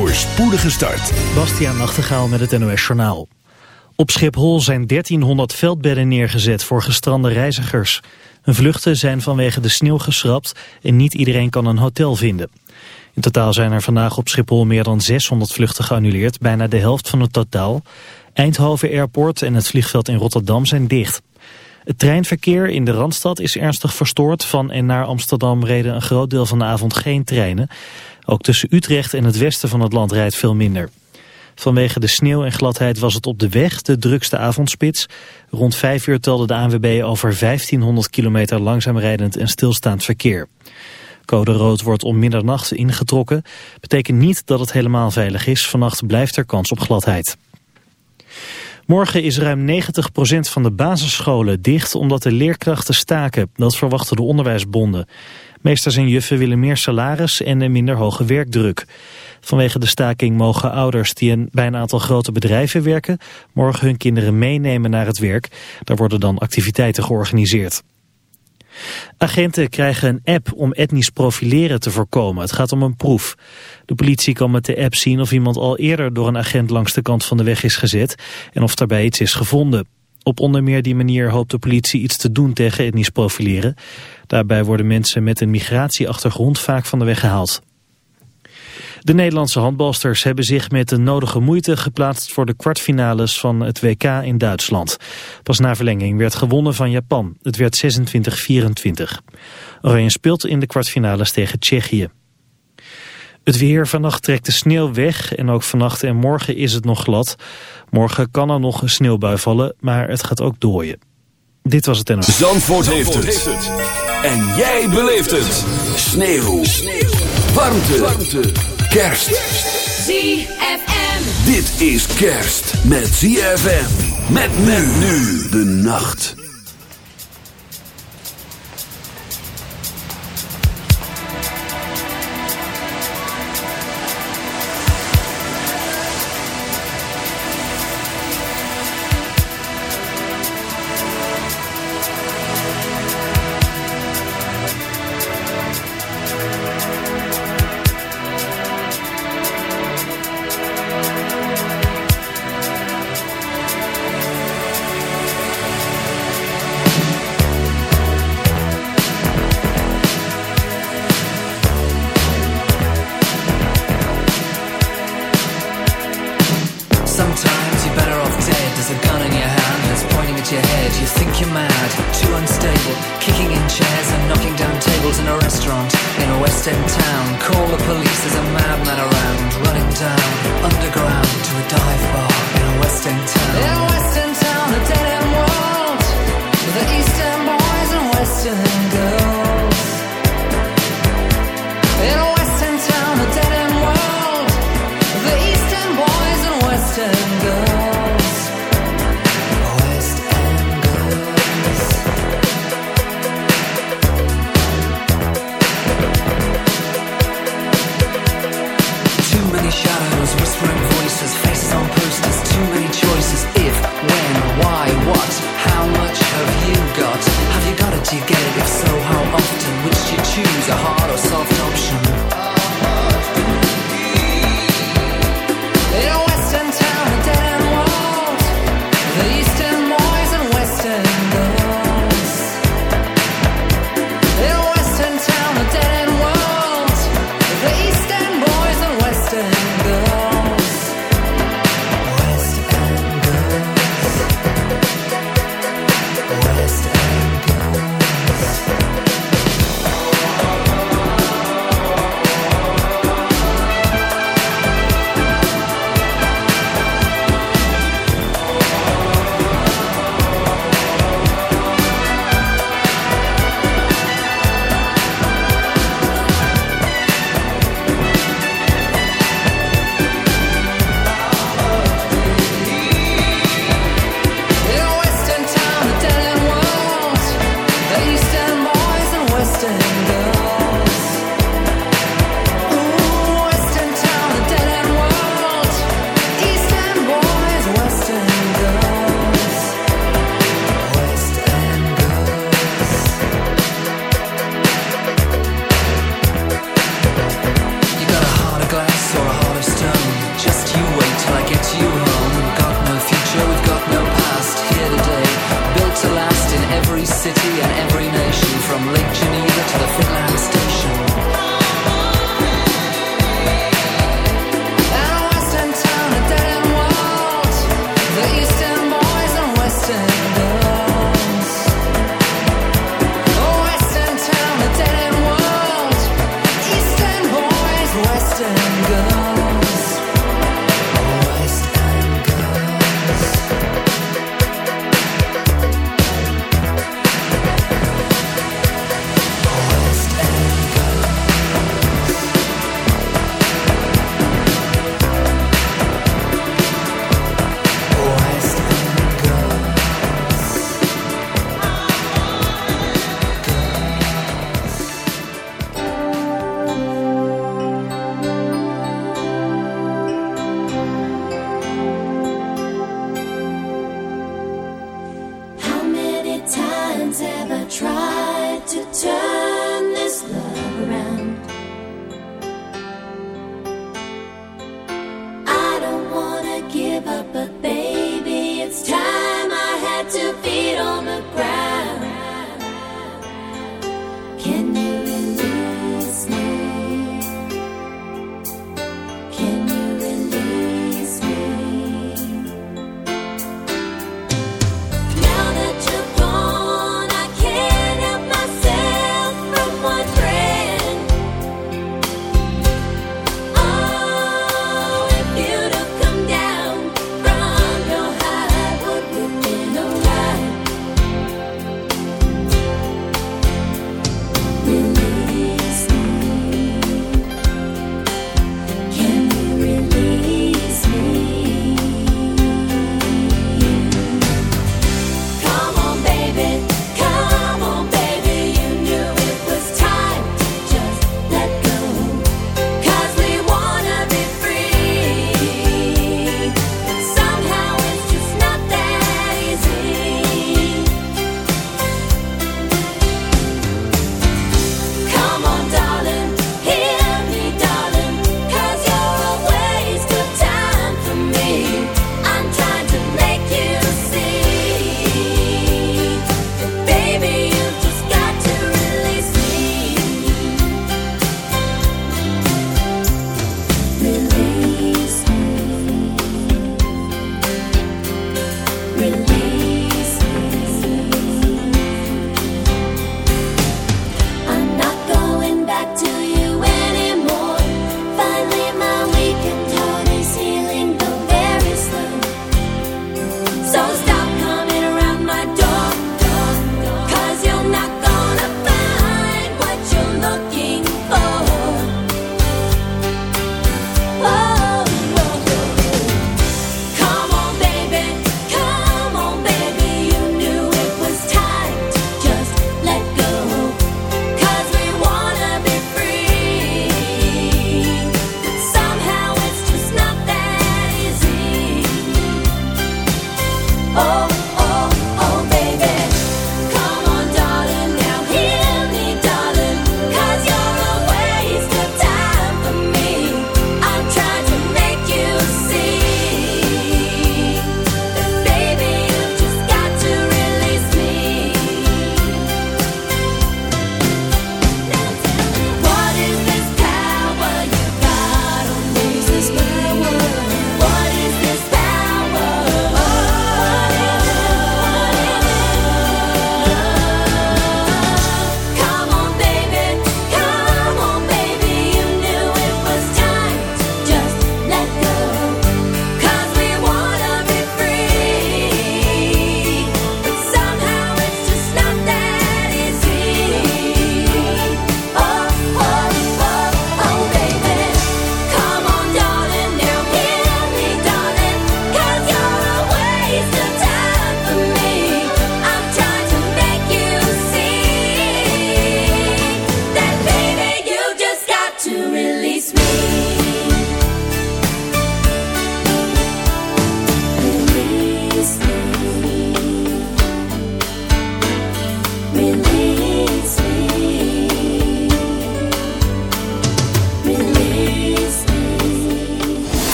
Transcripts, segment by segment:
voor spoedige start. Bastiaan Nachtegaal met het NOS Journaal. Op Schiphol zijn 1300 veldbedden neergezet voor gestrande reizigers. Hun vluchten zijn vanwege de sneeuw geschrapt en niet iedereen kan een hotel vinden. In totaal zijn er vandaag op Schiphol meer dan 600 vluchten geannuleerd, bijna de helft van het totaal. Eindhoven Airport en het vliegveld in Rotterdam zijn dicht. Het treinverkeer in de Randstad is ernstig verstoord. Van en naar Amsterdam reden een groot deel van de avond geen treinen. Ook tussen Utrecht en het westen van het land rijdt veel minder. Vanwege de sneeuw en gladheid was het op de weg de drukste avondspits. Rond 5 uur telde de ANWB over 1500 kilometer langzaam rijdend en stilstaand verkeer. Code rood wordt om middernacht ingetrokken. Betekent niet dat het helemaal veilig is. Vannacht blijft er kans op gladheid. Morgen is ruim 90% van de basisscholen dicht omdat de leerkrachten staken. Dat verwachten de onderwijsbonden. Meesters en juffen willen meer salaris en een minder hoge werkdruk. Vanwege de staking mogen ouders die bij een aantal grote bedrijven werken... morgen hun kinderen meenemen naar het werk. Daar worden dan activiteiten georganiseerd. Agenten krijgen een app om etnisch profileren te voorkomen. Het gaat om een proef. De politie kan met de app zien of iemand al eerder door een agent langs de kant van de weg is gezet en of daarbij iets is gevonden. Op onder meer die manier hoopt de politie iets te doen tegen etnisch profileren. Daarbij worden mensen met een migratieachtergrond vaak van de weg gehaald. De Nederlandse handbalsters hebben zich met de nodige moeite geplaatst voor de kwartfinales van het WK in Duitsland. Pas na verlenging werd gewonnen van Japan. Het werd 26-24. Oranje speelt in de kwartfinales tegen Tsjechië. Het weer vannacht trekt de sneeuw weg en ook vannacht en morgen is het nog glad. Morgen kan er nog een sneeuwbui vallen, maar het gaat ook dooien. Dit was het en Zandvoort, heeft, het. En jij beleeft het. Sneeuw. sneeuw. Warmte. Warmte. Kerst. ZFM. Dit is kerst met ZFM. Met men nu de nacht.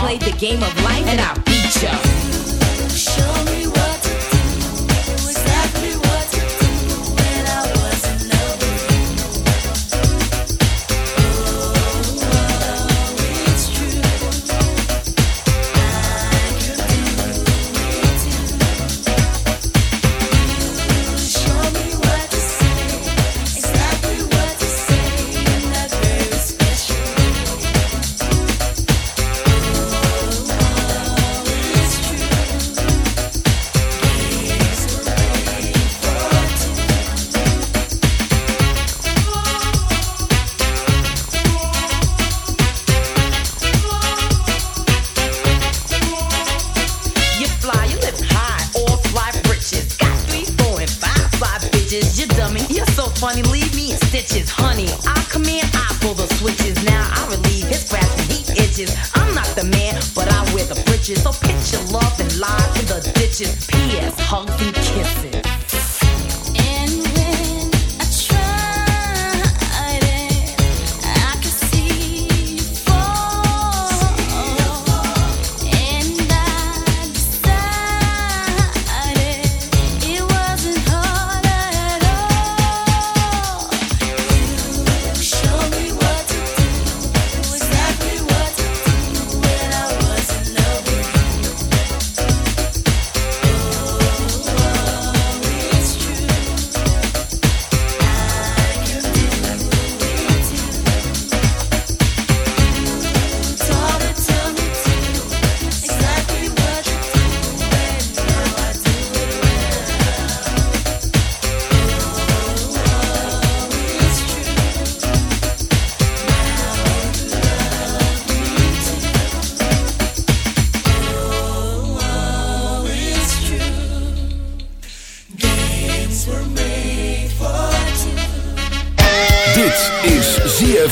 played the game of life and I'll beat ya.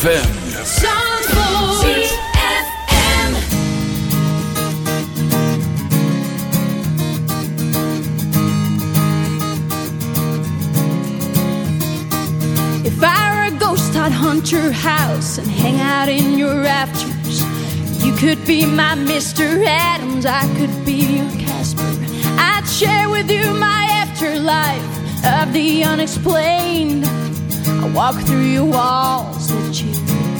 ZFM. I were a ghost, I'd hunt your house and hang out in your rafters. You could be my Mr. Adams, I could be your Casper. I'd share with you my afterlife of the unexplained. I walk through your walls that you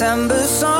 December song.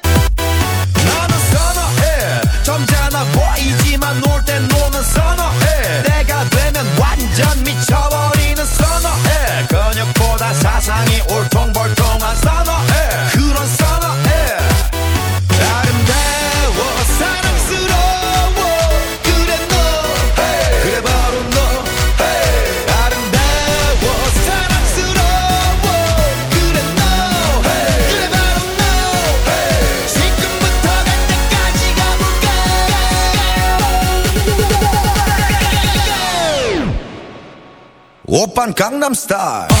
Gangnam Style.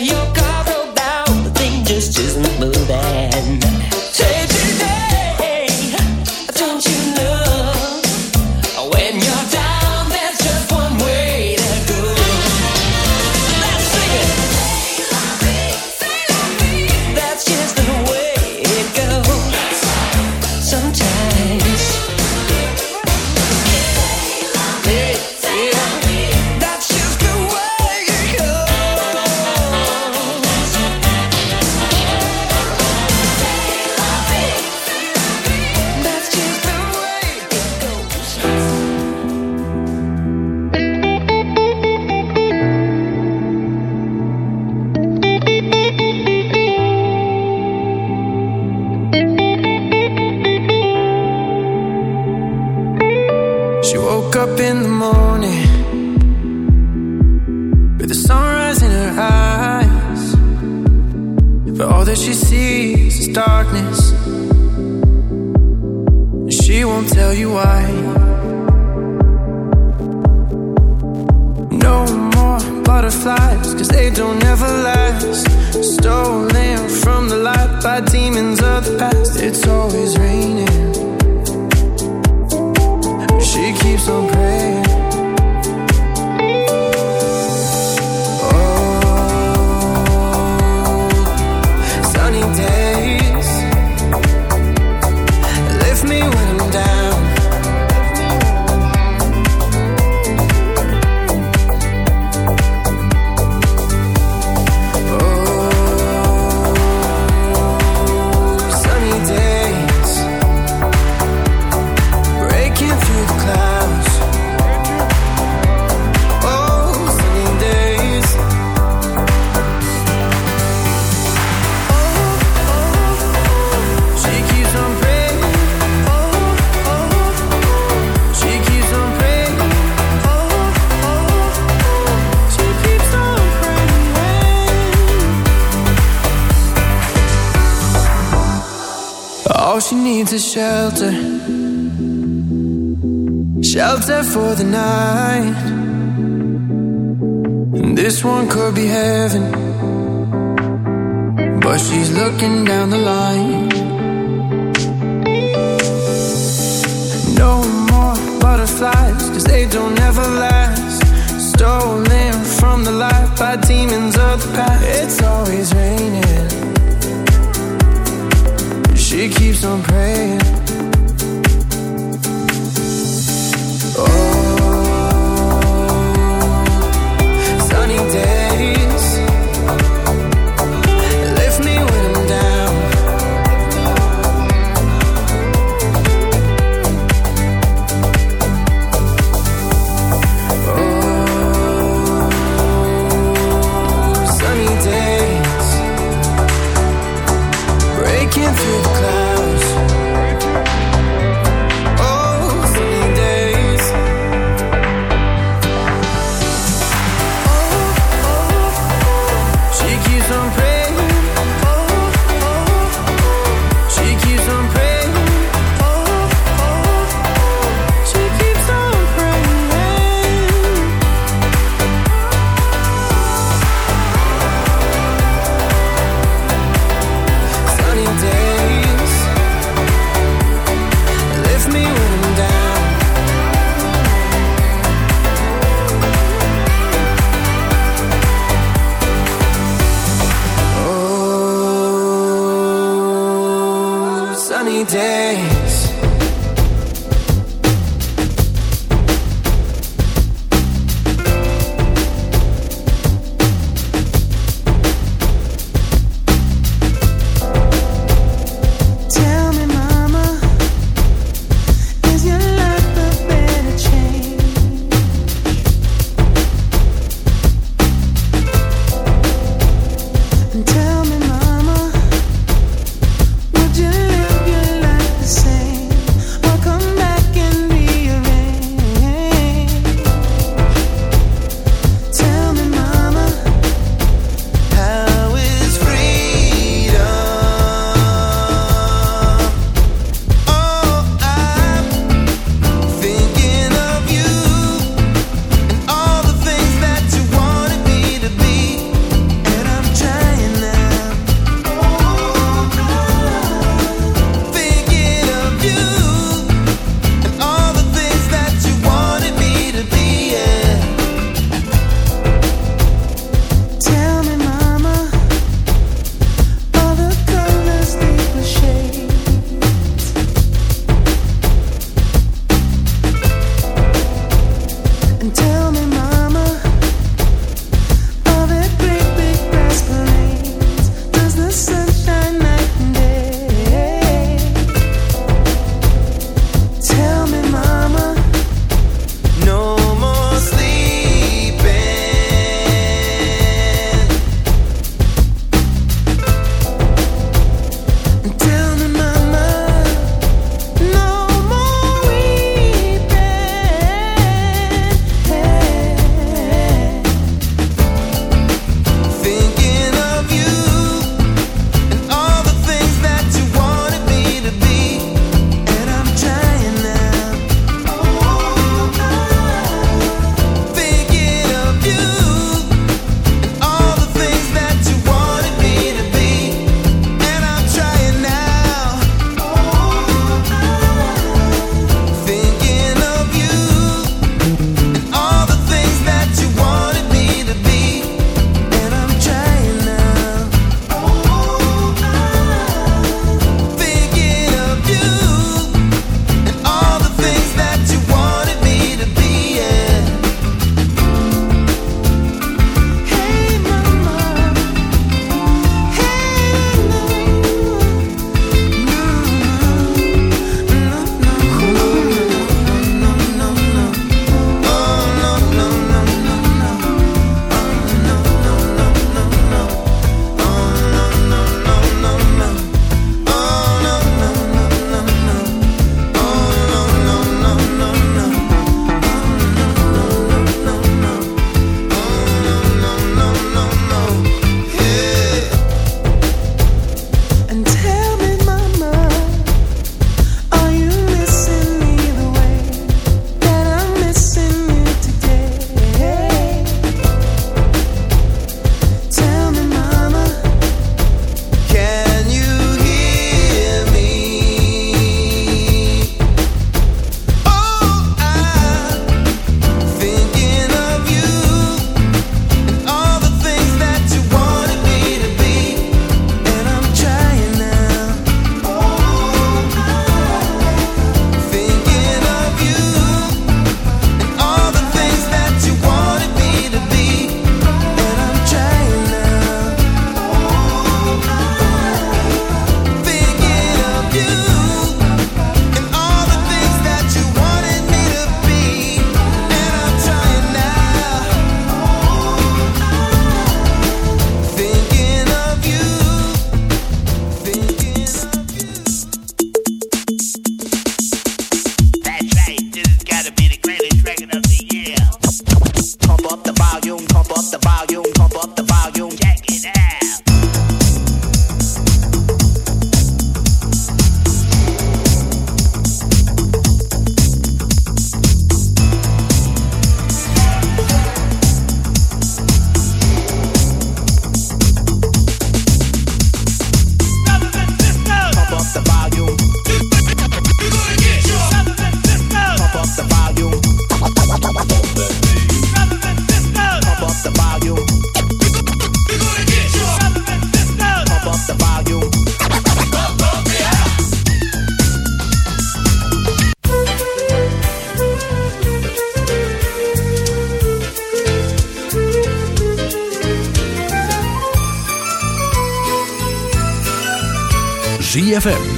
you